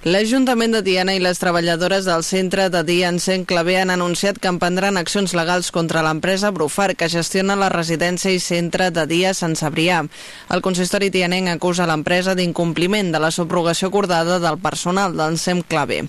L'Ajuntament de Tiana i les treballadores del centre de dia en Cent Clavé han anunciat que emprendran accions legals contra l'empresa Brufar, que gestiona la residència i centre de dia Sant Sabrià. El consistori tianenc acusa l'empresa d'incompliment de la subrogació acordada del personal del Cent Clavé.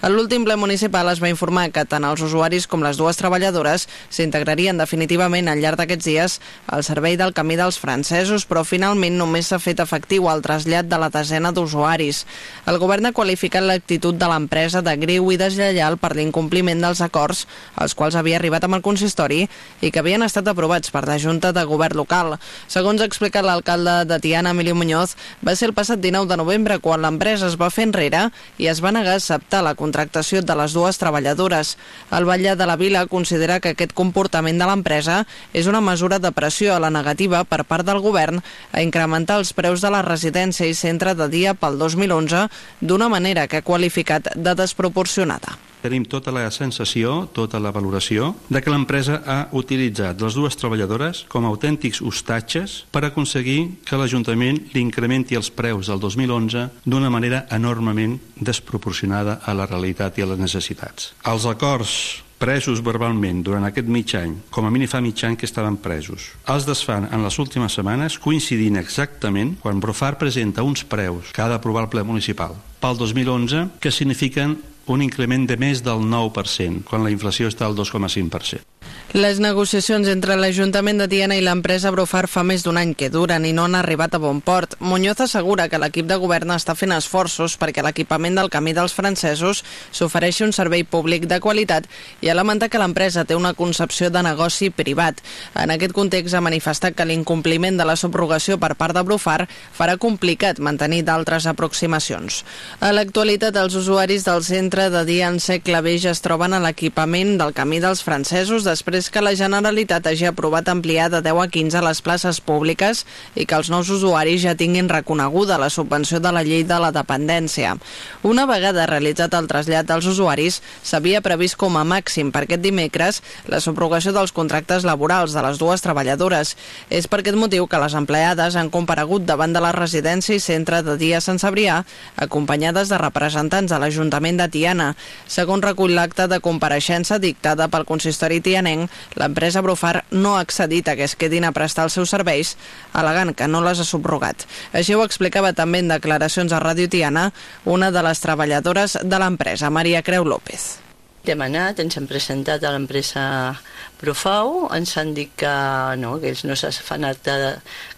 A l'últim ple municipal es va informar que tant els usuaris com les dues treballadores s'integrarien definitivament al llarg d'aquests dies al servei del camí dels francesos, però finalment només s'ha fet efectiu el trasllat de la desena d'usuaris. El govern ha qualificat qualificat l'actitud de l'empresa de greu i deslleial per l'incompliment dels acords als quals havia arribat amb el consistori i que havien estat aprovats per la Junta de Govern local. Segons ha explicat l'alcalde de Tiana, Emilio Muñoz, va ser el passat 19 de novembre quan l'empresa es va fer enrere i es va negar a acceptar la contractació de les dues treballadores. El Batlle de la Vila considera que aquest comportament de l'empresa és una mesura de pressió a la negativa per part del govern a incrementar els preus de la residència i centre de dia pel 2011 d'una manera manera que ha qualificat de desproporcionada. Tenim tota la sensació, tota la valoració, de que l'empresa ha utilitzat les dues treballadores com a autèntics hostatges per aconseguir que l'Ajuntament li incrementi els preus del 2011 d'una manera enormement desproporcionada a la realitat i a les necessitats. Els acords presos verbalment durant aquest mig any, com a mínim fa mig any que estaven presos. Els desfan en les últimes setmanes coincidint exactament quan Brofar presenta uns preus que ha d'aprovar el ple municipal pel 2011 que signifiquen un increment de més del 9%, quan la inflació està al 2,5%. Les negociacions entre l'Ajuntament de Tiana i l'empresa Brofar fa més d'un any que duren i no han arribat a bon port. Muñoz assegura que l'equip de govern està fent esforços perquè l'equipament del camí dels francesos s'ofereixi un servei públic de qualitat i ha lamentat que l'empresa té una concepció de negoci privat. En aquest context ha manifestat que l'incompliment de la subrogació per part de Brofar farà complicat mantenir d'altres aproximacions. A l'actualitat, els usuaris del centre de dia en sec Claveix es troben a l'equipament del camí dels francesos després és que la Generalitat hagi aprovat ampliar de 10 a 15 les places públiques i que els nous usuaris ja tinguin reconeguda la subvenció de la llei de la dependència. Una vegada realitzat el trasllat dels usuaris, s'havia previst com a màxim per aquest dimecres la subrogació dels contractes laborals de les dues treballadores. És per aquest motiu que les empleades han comparegut davant de la residència i centre de dia Sant Sabrià, acompanyades de representants de l'Ajuntament de Tiana. Segons recull l'acte de compareixença dictada pel consistori tianenc, l'empresa Brufar no ha accedit a que es quedin a prestar els seus serveis, alegant que no les ha subrogat. Així ho explicava també en declaracions a Ràdio Tiana una de les treballadores de l'empresa, Maria Creu López. Hem anat, ens hem presentat a l'empresa Profau, ens han dit que, no, que ells no s'han acte de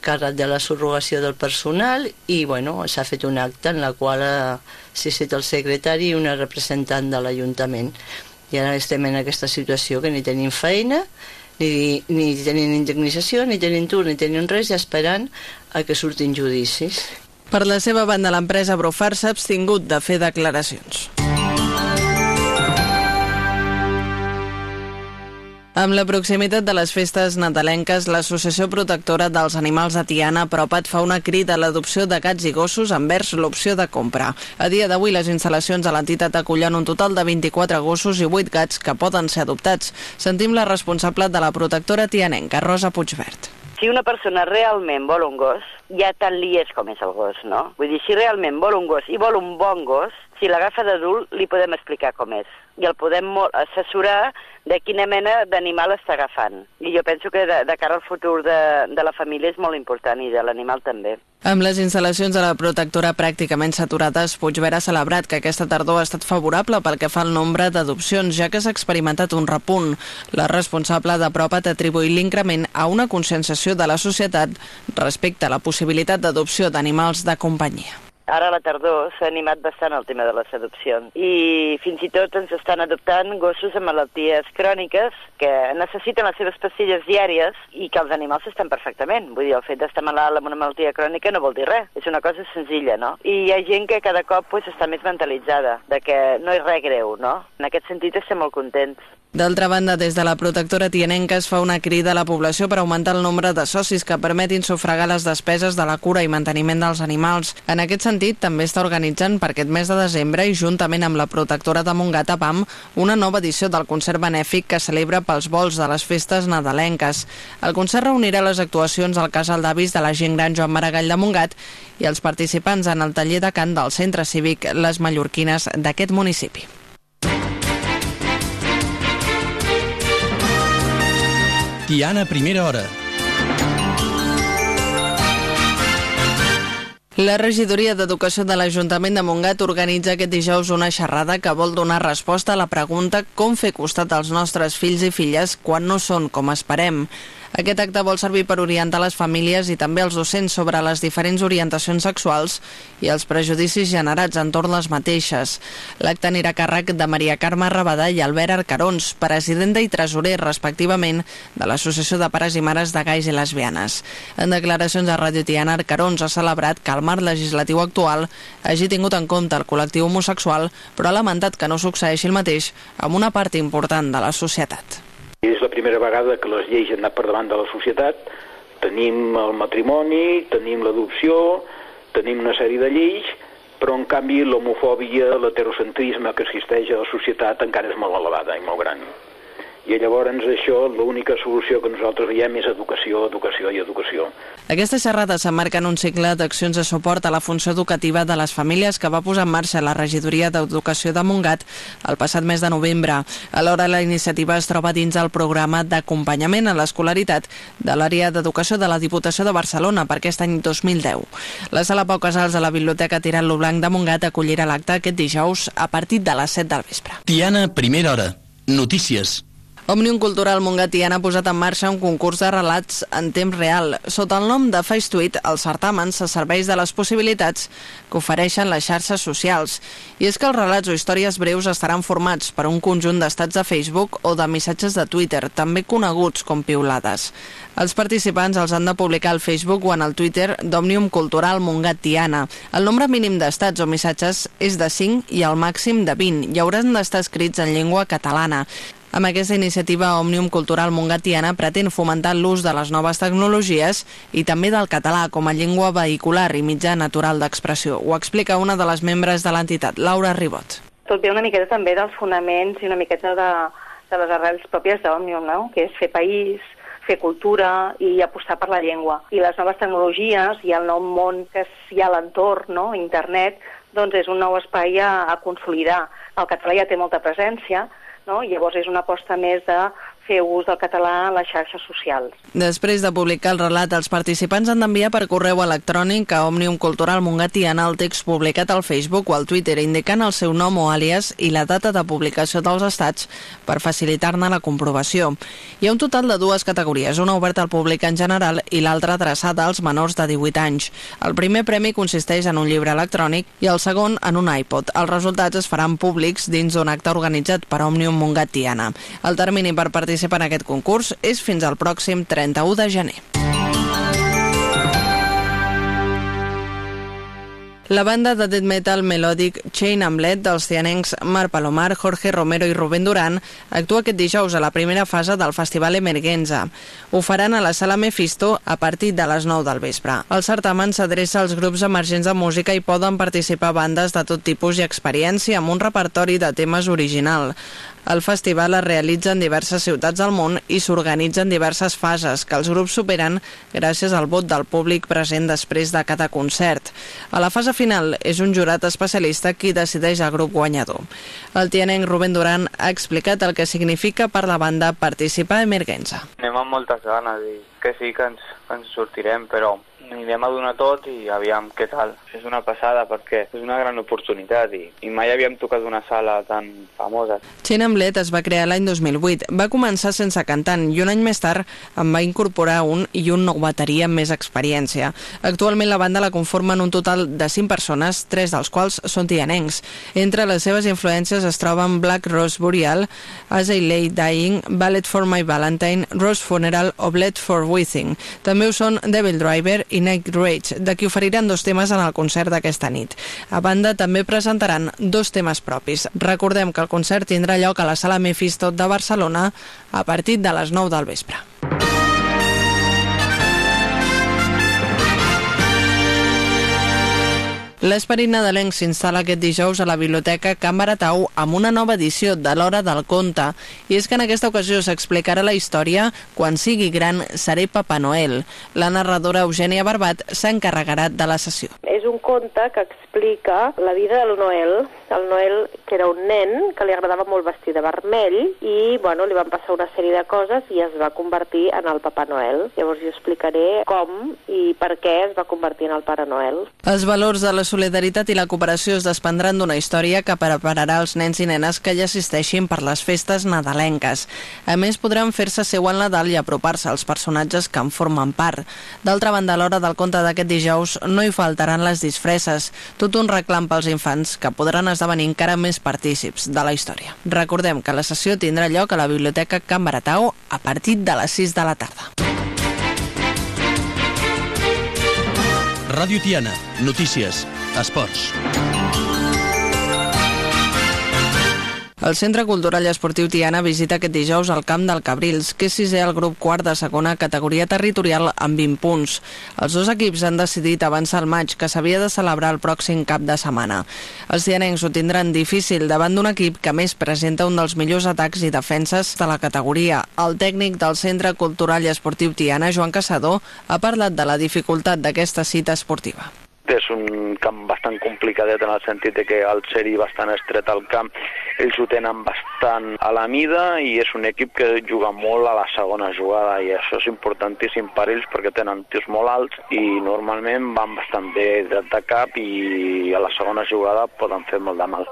càrrec de la subrogació del personal i bueno, s'ha fet un acte en la qual s'ha estat el secretari i una representant de l'Ajuntament. I ara estem en aquesta situació que ni tenim feina, ni, ni tenim indemnització, ni tenim tur, ni tenim res, i esperant a que surtin judicis. Per la seva banda, l'empresa Brofar s'ha abstingut de fer declaracions. Amb la proximitat de les festes nadalenques, l'Associació Protectora dels Animals de Tiana, Propat, fa una crida a l'adopció de gats i gossos envers l'opció de compra. A dia d'avui, les instal·lacions de l'entitat acullen un total de 24 gossos i 8 gats que poden ser adoptats. Sentim la responsable de la protectora tianenca, Rosa Puigvert. Si una persona realment vol un gos, ja tant li és com és el gos, no? Vull dir, si realment vol un gos i vol un bon gos, si l'agafa d'adult, li podem explicar com és. I el podem assessorar de quina mena d'animal està agafant. I jo penso que de, de cara al futur de, de la família és molt important i de l'animal també. Amb les instal·lacions de la protectora pràcticament saturades, Puigverd ha celebrat que aquesta tardor ha estat favorable pel que fa al nombre d'adopcions, ja que s'ha experimentat un repunt. La responsable de Propat atribuït l'increment a una conscienciació de la societat respecte a la possibilitat d'adopció d'animals de companyia. Ara a la tardor s'ha animat bastant el tema de les adopcions i fins i tot ens estan adoptant gossos amb malalties cròniques que necessiten les seves pastilles diàries i que els animals estan perfectament. Vull dir, el fet d'estar malalt amb una malaltia crònica no vol dir res, és una cosa senzilla, no? I hi ha gent que cada cop pues, està més mentalitzada, de que no és res greu, no? En aquest sentit estem molt contents. D'altra banda, des de la protectora tianenca es fa una crida a la població per augmentar el nombre de socis que permetin sufragar les despeses de la cura i manteniment dels animals. En aquest sentit, també està organitzant per aquest mes de desembre i juntament amb la protectora de Montgat a PAM una nova edició del concert benèfic que celebra pels vols de les festes nadalenques. El concert reunirà les actuacions al casal d'avis de la gent gran Joan Maragall de Montgat i els participants en el taller de cant del Centre Cívic Les Mallorquines d'aquest municipi. Tiana Primera Hora. La regidoria d'Educació de l'Ajuntament de Montgat organitza aquest dijous una xerrada que vol donar resposta a la pregunta com fer costat als nostres fills i filles quan no són com esperem. Aquest acte vol servir per orientar les famílies i també els docents sobre les diferents orientacions sexuals i els prejudicis generats entorn les mateixes. L'acte anirà a càrrec de Maria Carme Rabadà i Albert Arcarons, presidenta i tresorer, respectivament, de l'Associació de Pares i Mares de Gais i Lesbianes. En declaracions a Radio Tiana, Arcarons ha celebrat que el marc legislatiu actual hagi tingut en compte el col·lectiu homosexual, però ha lamentat que no succeeixi el mateix amb una part important de la societat. És la primera vegada que les lleis han anat per davant de la societat. Tenim el matrimoni, tenim l'adopció, tenim una sèrie de lleis, però en canvi l'homofòbia, l'heterocentrisme que existeix a la societat encara és molt elevada i molt gran i llavors això l'única solució que nosaltres veiem és educació, educació i educació. Aquesta xerrada s'emmarca en un cicle d'accions de suport a la funció educativa de les famílies que va posar en marxa la regidoria d'Educació de Montgat el passat mes de novembre. Alhora, la iniciativa es troba dins el programa d'acompanyament a l'escolaritat de l'àrea d'educació de la Diputació de Barcelona per aquest any 2010. La sala Pau Casals de la Biblioteca Tirant lo Blanc de Montgat acollirà l'acte aquest dijous a partir de les 7 del vespre. Tiana, primera hora. Notícies. Òmnium Cultural Montgatiana ha posat en marxa un concurs de relats en temps real. Sota el nom de Face Tweet, el certamen se serveix de les possibilitats que ofereixen les xarxes socials. I és que els relats o històries breus estaran formats per un conjunt d'estats de Facebook o de missatges de Twitter, també coneguts com piulades. Els participants els han de publicar al Facebook o en el Twitter d'Òmnium Cultural Montgatiana. El nombre mínim d'estats o missatges és de 5 i el màxim de 20 i hauran d'estar escrits en llengua catalana. Amb aquesta iniciativa, Òmnium Cultural Montgatiana pretén fomentar l'ús de les noves tecnologies i també del català com a llengua vehicular i mitjà natural d'expressió. Ho explica una de les membres de l'entitat, Laura Ribot. Tot ve una miqueta també dels fonaments i una miqueta de, de les arrels pròpies d'Òmnium, no? que és fer país, fer cultura i apostar per la llengua. I les noves tecnologies i el nou món que hi ha a l'entorn, no? internet, doncs és un nou espai a, a consolidar. El català ja té molta presència, no? Llavors és una aposta més de fer ús del català a les xarxes socials. Després de publicar el relat, els participants han d'enviar per correu electrònic a Òmnium Cultural Montgatiana el text publicat al Facebook o al Twitter indicant el seu nom o àlies i la data de publicació dels estats per facilitar-ne la comprovació. Hi ha un total de dues categories, una oberta al públic en general i l'altra adreçada als menors de 18 anys. El primer premi consisteix en un llibre electrònic i el segon en un iPod. Els resultats es faran públics dins d'un acte organitzat per Òmnium Montgatiana. El termini per participar participar en aquest concurs és fins al pròxim 31 de gener. La banda de death metal melòdic Chain Amlet dels cianencs Mar Palomar, Jorge Romero i Rubén Duran actua aquest dijous a la primera fase del Festival Emergenza. Ho faran a la Sala Mephisto a partir de les 9 del vespre. El certamen s'adreça als grups emergents de música i poden participar bandes de tot tipus i experiència amb un repertori de temes original. El festival es realitza en diverses ciutats del món i s'organitza en diverses fases que els grups superen gràcies al vot del públic present després de cada concert. A la fase final és un jurat especialista qui decideix el grup guanyador. El tianenc Rubén Duran ha explicat el que significa per la banda participar a Emergenza. Anem amb moltes ganes i que sí que ens, que ens sortirem, però anirem a donar tot i aviam què tal. És una passada perquè és una gran oportunitat i, i mai havíem tocat una sala tan famosa. Chen Amlet es va crear l'any 2008. Va començar sense cantant i un any més tard en va incorporar un i un nou bateria amb més experiència. Actualment la banda la conformen un total de 5 persones, tres dels quals són tianencs. Entre les seves influències es troben Black Rose Boreal, As I Lay Dying, Ballet for My Valentine, Rose Funeral o Bled for Withing. També ho són Devil Driver i Night Rage, de qui oferiran dos temes en el concert d'aquesta nit. A banda, també presentaran dos temes propis. Recordem que el concert tindrà lloc a la Sala Mephisto de Barcelona a partir de les 9 del vespre. L'esperit nadalenc s'instal·la aquest dijous a la Biblioteca Can Baratau amb una nova edició de l'Hora del Conte. I és que en aquesta ocasió s'explicarà la història Quan sigui gran seré Papa Noel. La narradora Eugènia Barbat s'encarregarà de la sessió. És un conte que explica la vida del Noel, el Noel que era un nen que li agradava molt vestir de vermell i bueno, li van passar una sèrie de coses i es va convertir en el Papa Noel. Llavors jo explicaré com i per què es va convertir en el Pare Noel. Els valors de la solidaritat i la cooperació es desprendran d'una història que prepararà els nens i nenes que hi assisteixin per les festes nadalenques. A més, podran fer-se seu en Nadal i apropar-se als personatges que en formen part. D'altra banda, a l'hora del conte d'aquest dijous no hi faltaran les disfresses, tot un reclam pels infants que podran esdevenir encara més partícips de la història. Recordem que la sessió tindrà lloc a la Biblioteca Can Baratau a partir de les 6 de la tarda. Ràdio Tiana. Notícies. Esports. El Centre Cultural i Esportiu Tiana visita aquest dijous al camp del Cabrils, que és sisè al grup quart de segona categoria territorial amb 20 punts. Els dos equips han decidit avançar el maig que s'havia de celebrar el pròxim cap de setmana. Els tianencs ho tindran difícil davant d'un equip que més presenta un dels millors atacs i defenses de la categoria. El tècnic del Centre Cultural i Esportiu Tiana, Joan Caçador, ha parlat de la dificultat d'aquesta cita esportiva és un camp bastant complicadet en el sentit de que al ser-hi bastant estret al camp ells ho tenen bastant a la mida i és un equip que juga molt a la segona jugada i això és importantíssim per ells perquè tenen tirs molt alts i normalment van bastant bé de cap i a la segona jugada poden fer molt de mal.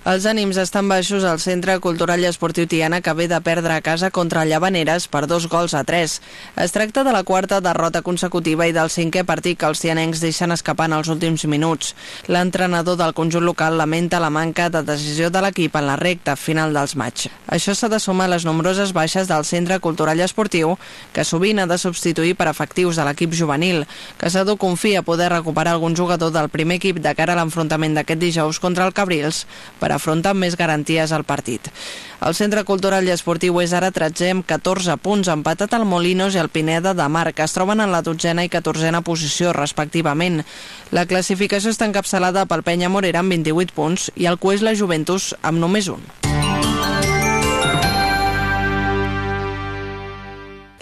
Els ànims estan baixos al Centre Cultural i Esportiu Tiana que ve de perdre a casa contra Llavaneres per dos gols a tres. Es tracta de la quarta derrota consecutiva i del cinquè partit que els tianencs deixen escapar en els últims minuts. L'entrenador del conjunt local lamenta la manca de decisió de l'equip en la recta final dels maig. Això s'ha de sumar a les nombroses baixes del Centre Cultural i Esportiu, que sovint ha de substituir per efectius de l'equip juvenil. Casado confia poder recuperar algun jugador del primer equip de cara a l'enfrontament d'aquest dijous contra el Cabrils per afrontar amb més garanties al partit. El Centre Cultural i Esportiu és ara 13 amb 14 punts, empatat al Molinos i el Pineda de Mar, que es troben en la dotzena i catorzena posició, respectivament. La classificació està encapçalada pel Penya Morera amb 28 punts i el Cués la Juventus amb només un.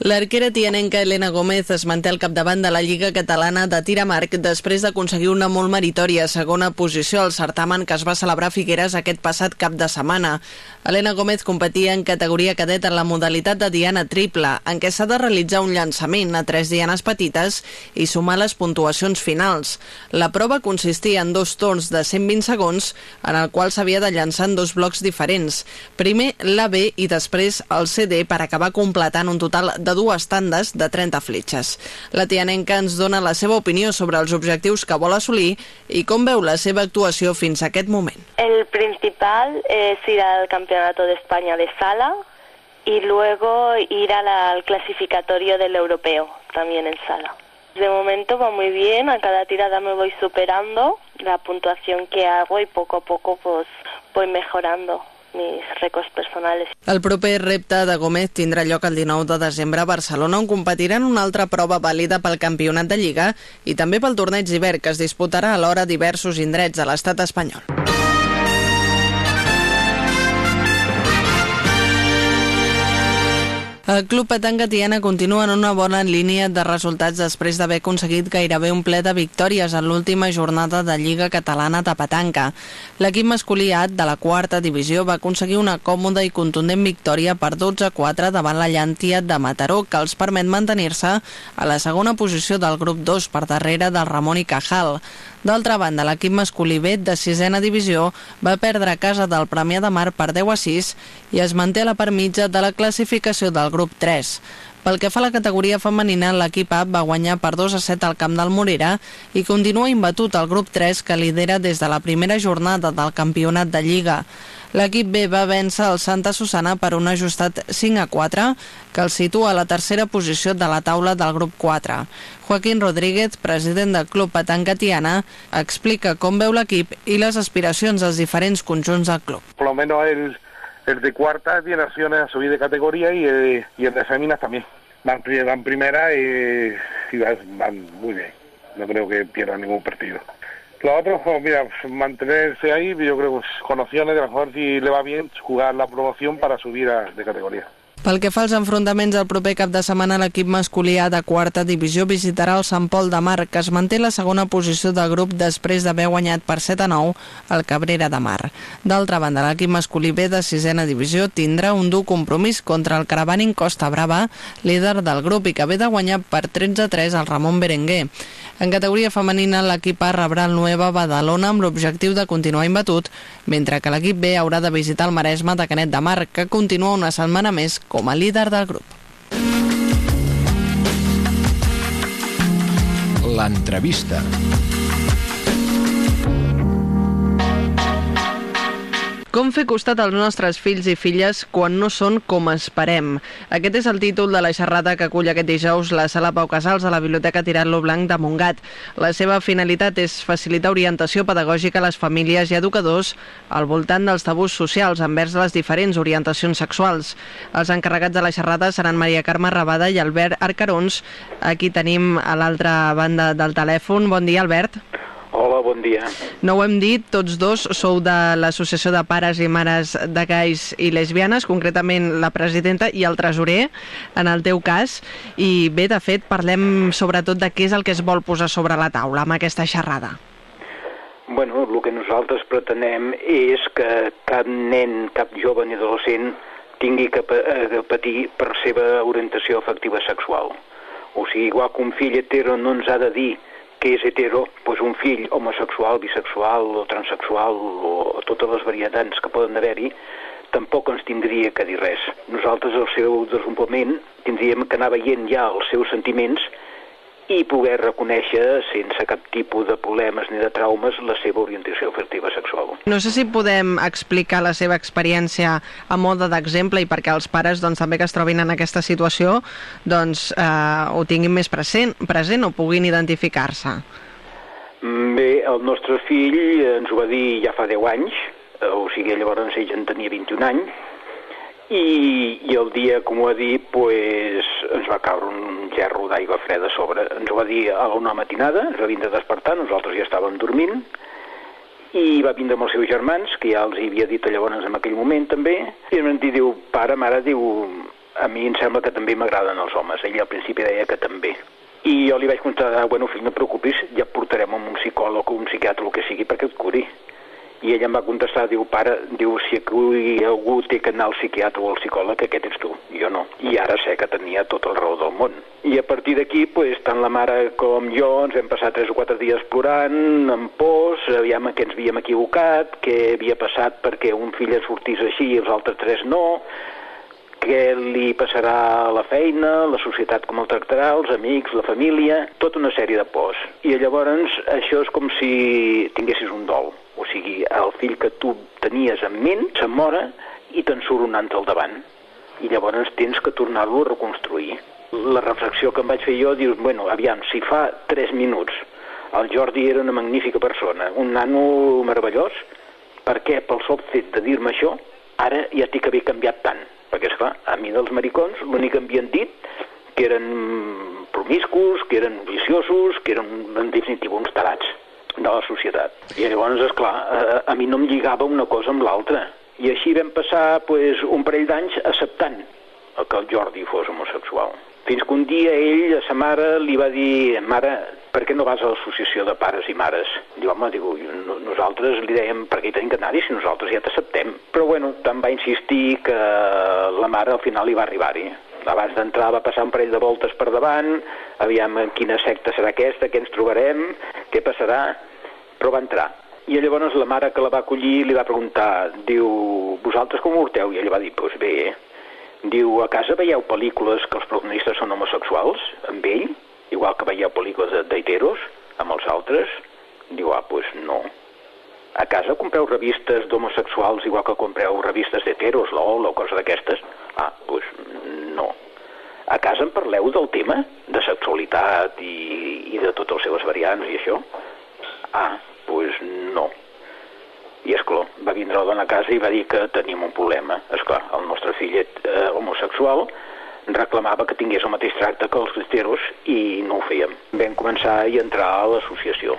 L'arquera tianenca Elena Gómez es manté al capdavant de la Lliga Catalana de tir amb arc després d'aconseguir una molt meritòria segona posició al certamen que es va celebrar a Figueres aquest passat cap de setmana. Elena Gómez competia en categoria cadet en la modalitat de diana triple, en què s'ha de realitzar un llançament a tres dianes petites i sumar les puntuacions finals. La prova consistia en dos torns de 120 segons, en el qual s'havia de llançar en dos blocs diferents. Primer l'AB i després el CD per acabar completant un total de dues tandes de 30 fletxes. La tianenca ens dona la seva opinió sobre els objectius que vol assolir i com veu la seva actuació fins a aquest moment. El principal es ir al Campeonato de España de sala y luego ir a la, al clasificatorio del europeo, también en sala. De momento va muy bien, a cada tirada me voy superando la puntuación que hago y poco a poco pues voy mejorando mis récords personals. El proper repte de Gómez tindrà lloc el 19 de desembre a Barcelona, on competiran una altra prova vàlida pel campionat de Lliga i també pel torneig d'hivern, que es disputarà alhora diversos indrets de l'estat espanyol. El Club Petanga Tiana continua en una bona línia de resultats després d'haver aconseguit gairebé un ple de victòries en l'última jornada de Lliga Catalana de Petanca. L'equip masculí de la quarta divisió va aconseguir una còmoda i contundent victòria per 12-4 davant la Llàntia de Mataró, que els permet mantenir-se a la segona posició del grup 2 per darrere del Ramon i Cajal. D'altra banda, l'equip masculí B de sisena divisió va perdre a casa del Premià de Mar per 10 a 6 i es manté a la part mitja de la classificació del grup 3. Pel que fa a la categoria femenina, l'equip A va guanyar per 2 a 7 al camp del Morera i continua imbatut el grup 3 que lidera des de la primera jornada del campionat de Lliga. L'equip B va vèncer el Santa Susana per un ajustat 5 a 4, que el situa a la tercera posició de la taula del grup 4. Joaquín Rodríguez, president del Club Petanca Tiana, explica com veu l'equip i les aspiracions dels diferents conjunts del club. Por lo menos el, el de cuarta tiene opciones a subir de categoría y, el, y el de féminas también. Van, van primera y, y van muy bien. No creo que pierdan ningún partido. Los otros, pues mira, mantenerse ahí, yo creo que con opciones de a lo mejor si le va bien jugar la promoción para subir a, de categoría. Pel que fa als enfrontaments el proper cap de setmana, l'equip masculí A de quarta divisió visitarà el Sant Pol de Mar, que es manté la segona posició del grup després d'haver guanyat per 7 a 9 el Cabrera de Mar. D'altra banda, l'equip masculí B de sisena divisió tindrà un dur compromís contra el Caravaning Costa Brava, líder del grup i que ve de guanyar per 13 a 3 al Ramon Berenguer. En categoria femenina, l'equip A rebrà el Nueva Badalona amb l'objectiu de continuar imbatut, mentre que l'equip B haurà de visitar el Maresme de Canet de Mar, que continua una setmana més com a líder del grup. L'entrevista. Com fer costat als nostres fills i filles quan no són com esperem? Aquest és el títol de la xerrada que acull aquest dijous la Sala Pau Casals a la Biblioteca Tirant-lo Blanc de Montgat. La seva finalitat és facilitar orientació pedagògica a les famílies i educadors al voltant dels tabús socials envers les diferents orientacions sexuals. Els encarregats de la xerrada seran Maria Carme Rabada i Albert Arcarons. Aquí tenim a l'altra banda del telèfon. Bon dia, Albert. Bon dia. No ho hem dit, tots dos sou de l'Associació de Pares i Mares de Gais i Lesbianes, concretament la presidenta i el tresorer, en el teu cas. I bé, de fet, parlem sobretot de què és el que es vol posar sobre la taula amb aquesta xerrada. Bueno, el que nosaltres pretenem és que cap nen, cap jove ni adolescent tingui que eh, patir per seva orientació afectiva sexual. O sigui, igual que un fill hetero no ens ha de dir que és hetero, doncs un fill homosexual, bisexual o transexual o totes les varietats que poden haver-hi, tampoc ens tindria que dir res. Nosaltres, al seu desenvolupament, tindríem que anar veient ja els seus sentiments i poder reconèixer, sense cap tipus de problemes ni de traumes, la seva orientació afectiva sexual. No sé si podem explicar la seva experiència a mode d'exemple i perquè els pares doncs, també que es trobin en aquesta situació doncs, eh, ho tinguin més present, present o puguin identificar-se. Bé, el nostre fill ens ho va dir ja fa 10 anys, eh, o sigui, llavors ell en tenia 21 anys, i, i el dia, com ho ha dit, pues, ens va caure un gerro d'aigua freda a sobre. Ens ho va dir a una matinada, ens va vindre a despertar, nosaltres ja estàvem dormint, i va vindre amb els seus germans, que ja els havia dit llavors en aquell moment també, i em dir, diu, pare, mare, diu, a mi em sembla que també m'agraden els homes. Ell al principi deia que també. I jo li vaig contestar, bueno, fill, no et preocupis, ja portarem amb un psicòleg o un psiquiatre el que sigui perquè et curi. I ella em va contestar, diu, pare, diu, si aquí algú té que anar al psiquiatre o al psicòleg, aquest ets tu, jo no. I ara sé que tenia tot el raó del món. I a partir d'aquí, pues, tant la mare com jo ens vam passar tres o quatre dies plorant, amb pors, aviam que ens havíem equivocat, què havia passat perquè un fill es sortís així i els altres tres no, què li passarà a la feina, la societat com el tractarà, els amics, la família, tota una sèrie de pors. I llavors això és com si tinguessis un dol. Sigui, el fill que tu tenies en ment se'n mora i te'n surt un altre al davant. I llavors tens que tornar-lo a reconstruir. La reflexió que em vaig fer jo, dius, bueno, aviam, si fa 3 minuts el Jordi era una magnífica persona, un nano meravellós, per què pel sol fet de dir-me això, ara ja t'hi que haver canviat tant? Perquè, esclar, a mi dels maricons l'únic que havien dit que eren promiscus, que eren viciosos, que eren, en definitiva, uns tarats de la societat. I llavors, esclar, a, a mi no em lligava una cosa amb l'altra. I així vam passar pues, un parell d'anys acceptant que el Jordi fos homosexual. Fins que un dia ell, a sa mare, li va dir, mare, per què no vas a l'associació de pares i mares? Diu, home, diu, no, nosaltres li dèiem, per què hi tenim que anar-hi si nosaltres ja t'acceptem? Però bueno, tant va insistir que la mare al final hi va arribar-hi. Abans d'entrar va passar un parell de voltes per davant, aviam quina secta serà aquesta, què ens trobarem, què passarà, però va entrar. I llavors la mare que la va acollir li va preguntar, diu, vosaltres com ho porteu? I ell va dir, doncs pues bé, Diu, a casa veieu pel·lícules que els protagonistes són homosexuals, amb ell, igual que veieu pel·lícules d'heteros, amb els altres? Diu, ah, doncs pues no. A casa compreu revistes d'homosexuals igual que compreu revistes d'heteros, l'OL o cosa d'aquestes? Ah, doncs pues no. A casa en parleu del tema de sexualitat i, i de totes les seves variants i això? Ah, doncs no. I és clar, va vindre la dona a casa i va dir que teníem un problema. És clar, el nostre fillet eh, homosexual reclamava que tingués el mateix tracte que els heteros i no ho fèiem. Vam començar a entrar a l'associació.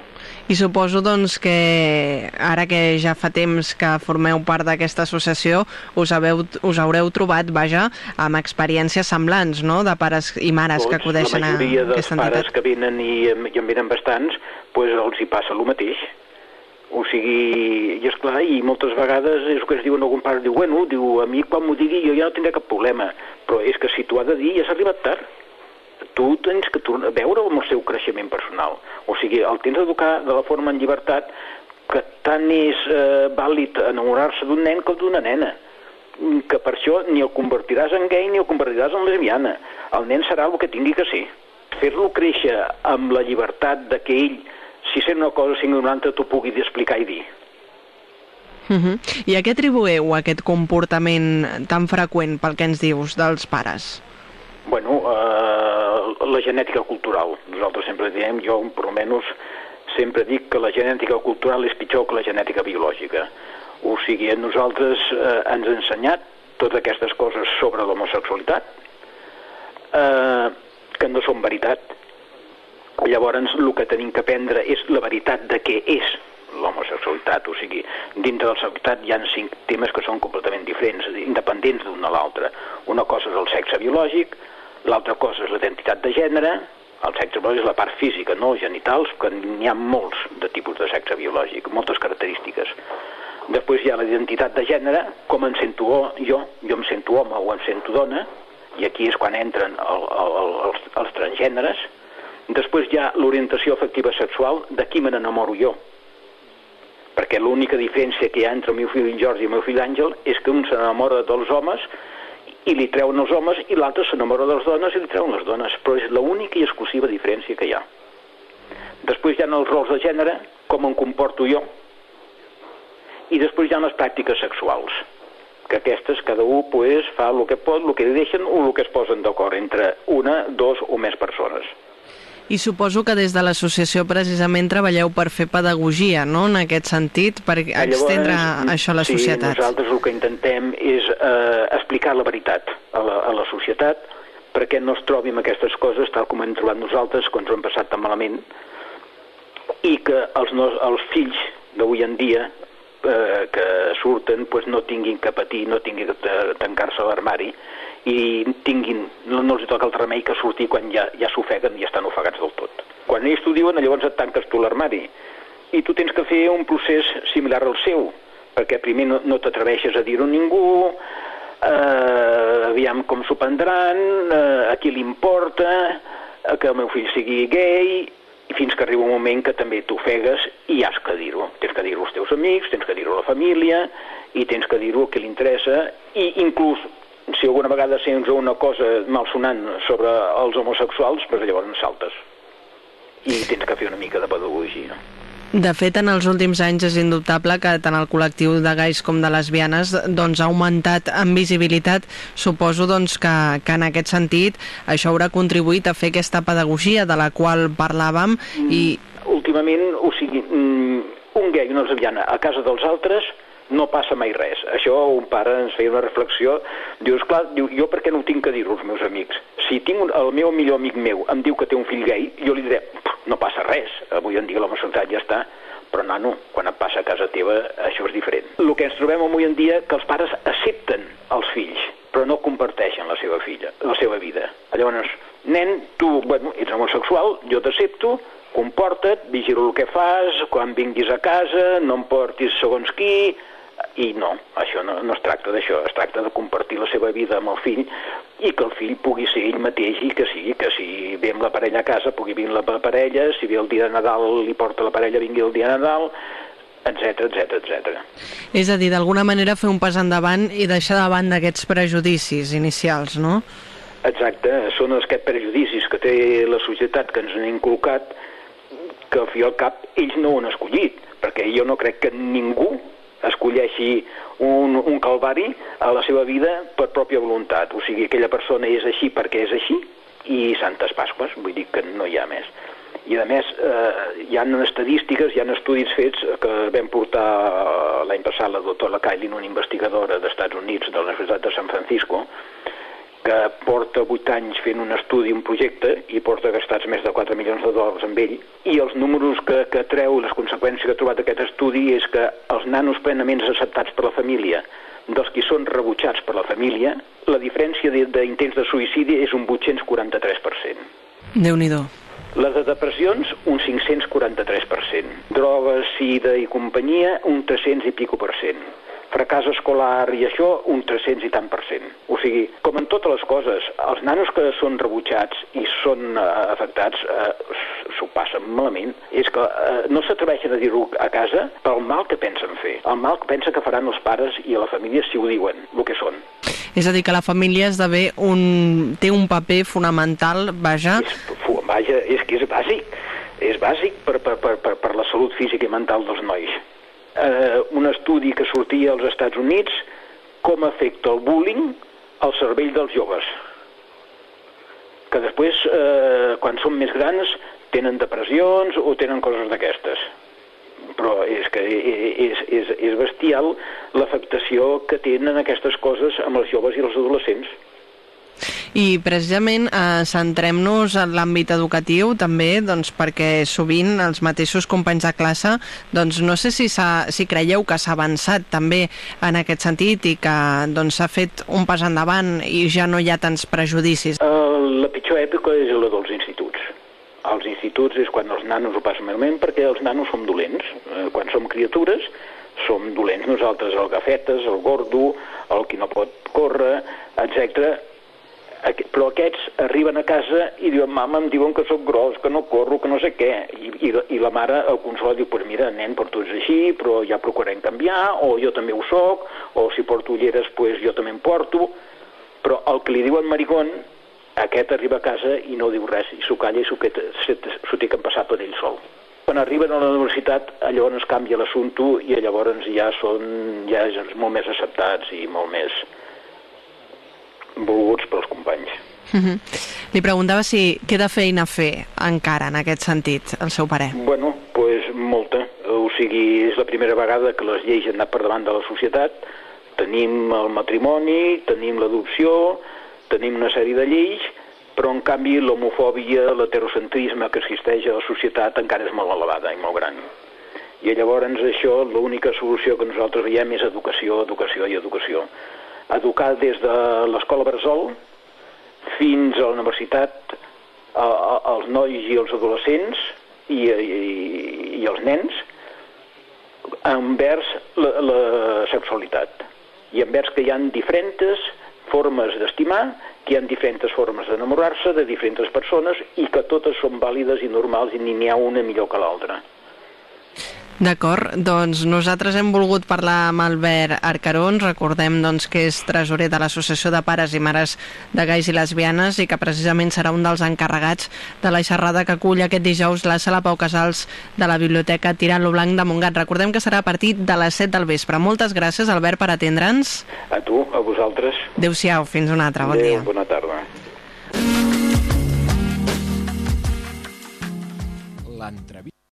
I suposo doncs que ara que ja fa temps que formeu part d'aquesta associació us, haveu, us haureu trobat, vaja, amb experiències semblants, no?, de pares i mares que acudeixen la a majoria dels aquesta pares entitat. que venen i, i en venen bastants, pues els hi passa el mateix. O sigui, i és clar, i moltes vegades és el que es diuen algun pare, diu, bueno, diu, a mi quan m'ho digui jo ja no tindré cap problema, però és que si t'ho ha de dir ja s'ha arribat tard. Tu tens que tornar a veure amb el seu creixement personal. O sigui, el tens d'educar de la forma en llibertat que tant és eh, vàlid enamorar-se d'un nen com d'una nena que per això ni el convertiràs en gay ni el convertiràs en lesbiana. El nen serà el que tingui que ser. Fer-lo créixer amb la llibertat de que ell, si sent una cosa, sent una altra, t'ho pugui explicar i dir. Uh -huh. I a què atribueu aquest comportament tan freqüent pel que ens dius dels pares? Bueno, eh, la genètica cultural. Nosaltres sempre diem, jo per almenys sempre dic que la genètica cultural és pitjor que la genètica biològica. O sigui, nosaltres eh, ens ha ensenyat totes aquestes coses sobre l'homosexualitat, eh, que no són veritat. Llavors, el que tenim que aprendre és la veritat de què és l'homosexualitat, o sigui, dintre de la sexualitat hi ha cinc temes que són completament diferents, independents d'un a l'altre. Una cosa és el sexe biològic, l'altra cosa és l'identitat de gènere, el sexe biològic és la part física, no genitals, que n'hi ha molts de tipus de sexe biològic, moltes característiques. Després hi ha la identitat de gènere, com em sento jo, jo em sento home o em sento dona, i aquí és quan entren el, el, el, els, els transgèneres. Després hi ha l'orientació afectiva sexual, de qui me n'enamoro jo. Perquè l'única diferència que hi ha entre el meu fill Jordi i el meu fill Àngel és que un s'enamora dels homes i li treuen els homes i l'altre s'enamora de les dones i li treuen les dones, però és l'única i exclusiva diferència que hi ha. Després hi ha els rols de gènere, com em comporto jo, i després hi ha les pràctiques sexuals, que aquestes cada un pues, fa el que pot, el que deixen o el que es posen d'acord entre una, dos o més persones. I suposo que des de l'associació precisament treballeu per fer pedagogia, no?, en aquest sentit, per extendre això a la sí, societat. nosaltres el que intentem és eh, explicar la veritat a la, a la societat perquè no es trobi amb aquestes coses tal com hem trobat nosaltres quan ens ho hem passat tan malament i que els, no, els fills d'avui en dia eh, que surten pues, no tinguin que patir, no tinguin que tancar-se a l'armari i tinguin, no, no els toca el remei que sortir quan ja, ja s'ofeguen i estan ofegats del tot. Quan ells t'ho diuen, llavors et tanques tu l'armari i tu tens que fer un procés similar al seu, perquè primer no, no t'atreveixes a dir-ho a ningú, eh, aviam com s'ho prendran, eh, a qui li importa, eh, que el meu fill sigui gay, i fins que arriba un moment que també t'ofegues i has que dir-ho. Tens que dir-ho als teus amics, tens que dir-ho a la família, i tens que dir-ho a qui li interessa, i inclús si alguna vegada sents una cosa malsonant sobre els homosexuals, doncs llavors saltes. I tens que fer una mica de pedagogia. De fet, en els últims anys és indubtable que tant el col·lectiu de gais com de lesbianes doncs, ha augmentat en visibilitat. Suposo doncs, que, que en aquest sentit això haurà contribuït a fer aquesta pedagogia de la qual parlàvem i... Últimament, o sigui, un gai i una lesbiana a casa dels altres no passa mai res. Això un pare ens feia una reflexió, diu, esclar, diu, jo per què no ho tinc que dir-ho als meus amics? Si tinc un, el meu millor amic meu em diu que té un fill gai, jo li diré, no passa res, avui en dia l'homosexualitat ja està, però nano, quan et passa a casa teva això és diferent. El que ens trobem avui en dia que els pares accepten els fills, però no comparteixen la seva filla, la seva vida. Llavors, nen, tu, bueno, ets homosexual, jo t'accepto, comporta't, vigila el que fas, quan vinguis a casa, no em portis segons qui, i no, això no, no es tracta d'això, es tracta de compartir la seva vida amb el fill i que el fill pugui ser ell mateix i que sigui que si ve amb la parella a casa pugui vindre la parella, si ve el dia de Nadal li porta la parella, vingui el dia de Nadal, etc etc etc. És a dir, d'alguna manera fer un pas endavant i deixar de banda aquests prejudicis inicials, no? Exacte, són aquests prejudicis que té la societat que ens han inculcat que al fi al cap ells no ho han escollit, perquè jo no crec que ningú escolleixi un, un calvari a la seva vida per pròpia voluntat. O sigui, aquella persona és així perquè és així i Santes Pasques, vull dir que no hi ha més. I a més, eh, hi ha estadístiques, hi ha estudis fets que vam portar l'any passat la doctora Kailin, una investigadora d'Estats Units de la Universitat de San Francisco, que porta 8 anys fent un estudi, un projecte, i porta gastats més de 4 milions de dòlars amb ell, i els números que, que treu, les conseqüències que ha trobat aquest estudi és que els nanos plenament acceptats per la família dels que són rebutjats per la família, la diferència d'intents de, de suïcidi és un 843%. Déu-n'hi-do. Les de depressions, un 543%. Drogues, sida i companyia, un 300 i pico per cent fracàs escolar i això, un 300 i tant per cent. O sigui, com en totes les coses, els nanos que són rebutjats i són uh, afectats uh, s'ho passen malament. És que uh, no s'atreveixen a dir-ho a casa pel mal que pensen fer, el mal que pensen que faran els pares i a la família si ho diuen, el que són. És a dir, que la família esdevé un... té un paper fonamental, vaja... És, vaja, és que és bàsic. És bàsic per, per, per, per la salut física i mental dels nois eh, un estudi que sortia als Estats Units com afecta el bullying al cervell dels joves que després, eh, quan són més grans, tenen depressions o tenen coses d'aquestes. Però és que és, és, és bestial l'afectació que tenen aquestes coses amb els joves i els adolescents. I precisament eh, centrem-nos en l'àmbit educatiu també doncs, perquè sovint els mateixos companys de classe doncs, no sé si, si creieu que s'ha avançat també en aquest sentit i que doncs, s'ha doncs, fet un pas endavant i ja no hi ha tants prejudicis. Uh, la pitjor època és la dels instituts. Els instituts és quan els nanos ho passen malament perquè els nanos som dolents. Uh, quan som criatures som dolents nosaltres, el gafetes, el gordo, el qui no pot córrer, etc però aquests arriben a casa i diuen, mama, em diuen que sóc gros, que no corro, que no sé què, i, i, i la mare el consola diu, pues mira, nen, per tu ets així, però ja procurem canviar, o jo també ho soc, o si porto ulleres, pues jo també em porto, però el que li diuen maricón, aquest arriba a casa i no diu res, i s'ho calla i s'ho té que passar per ell sol. Quan arriben a la universitat, llavors canvia l'assumpte i llavors ja són ja molt més acceptats i molt més volguts pels companys. Uh mhm. -huh. Li preguntava si queda feina a fer encara en aquest sentit, el seu pare. Bueno, pues molta. O sigui, és la primera vegada que les lleis han anat per davant de la societat. Tenim el matrimoni, tenim l'adopció, tenim una sèrie de lleis, però en canvi l'homofòbia, l'heterocentrisme que existeix a la societat encara és molt elevada i molt gran. I llavors això, l'única solució que nosaltres veiem és educació, educació i educació educar des de l'escola Bressol fins a la universitat a, a, als nois i els adolescents i, i, i els nens envers la, la sexualitat i envers que hi han diferents formes d'estimar, que hi ha diferents formes d'enamorar-se de diferents persones i que totes són vàlides i normals i ni n'hi ha una millor que l'altra. D'acord, doncs nosaltres hem volgut parlar amb Albert Arcarons, recordem doncs, que és tresorer de l'Associació de Pares i Mares de Gais i Lesbianes i que precisament serà un dels encarregats de la xerrada que acull aquest dijous la Sala Pau Casals de la Biblioteca Tirant-lo Blanc de Montgat. Recordem que serà a partir de les 7 del vespre. Moltes gràcies, Albert, per atendre'ns. A tu, a vosaltres. Adéu-siau, fins una altra. Bon Adéu, dia. bona tarda.